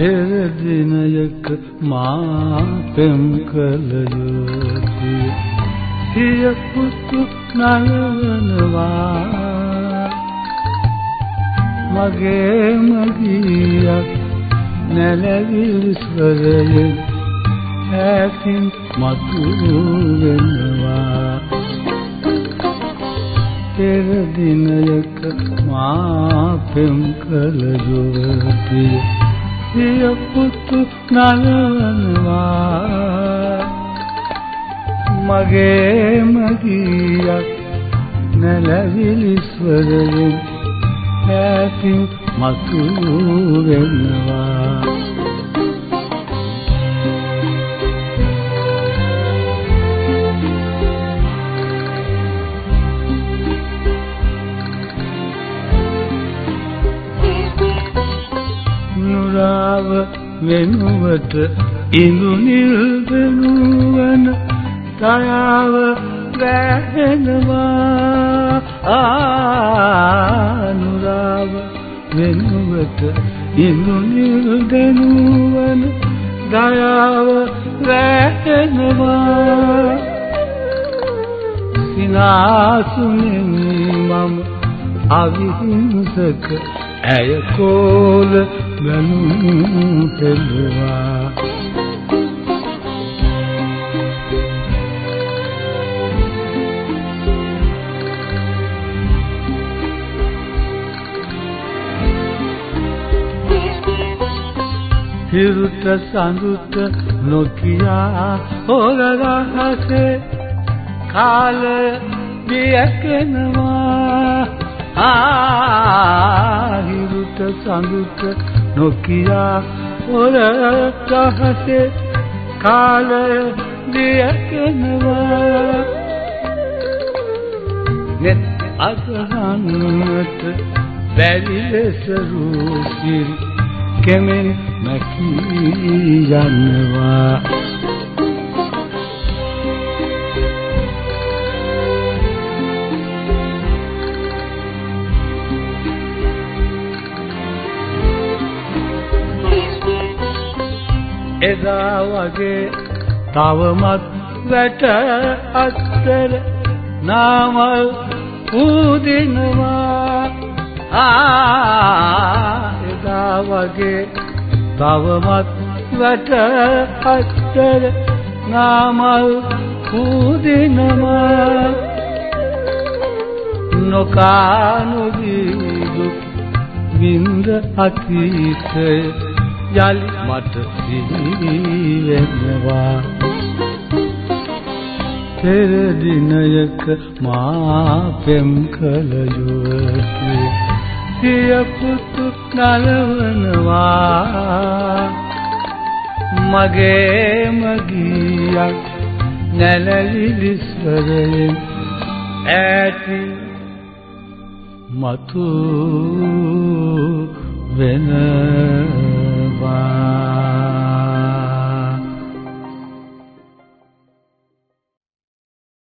දිනයක මා පෙම් කළ යුතුය සිය පුතු නලවනවා. මගේ මගියක් නැලවිලි ස්වරයෙන් ඈතින් මතු වෙනවා. පෙර දිනයක මා පෙම් කළ යුතුය සිය පුතු නලවනවා මගේ මගියක් නැලවිලි ස්වරයෙන් ඈතින් මතු වෙනවා නුරාව වෙනුවට ඉඳු නිල් වෙනුවන තයාව වැහෙනවා. ආනුරාව වෙනුවට ඉඳු නිල් වෙනුවන දයාව වැහෙනවා. සිනාසුනෙන් මම අවිහිංසක ඇය කෝල ගනුම් හෙළුවා හිරුට සඳුට නොකියා හොර රහසේ කාලය දියකෙනවා. ආහිරුට සඳුට නොකියා හොර රහසේ කාලය දියකෙනවා. net අසහන්නට බැරි ලෙස රූසිරි කෙමෙන් මැකී යනවා. එදා වගේ තවමත් වැට අත්තර නාමල් උදිනවා. ආ එදා වගේ තවමත් වැට අත්තර නාමල් උදිනවා. නොකානුදීදු වින්ද අතීතය යලි මට සිහිවෙනවා පෙර දිනයක මා පෙම් කළ යුතුය සිය පුතු නලවනවා. මගේ මගියක් නැලවිලි ස්වරයෙන් ඈති මතු වෙනවා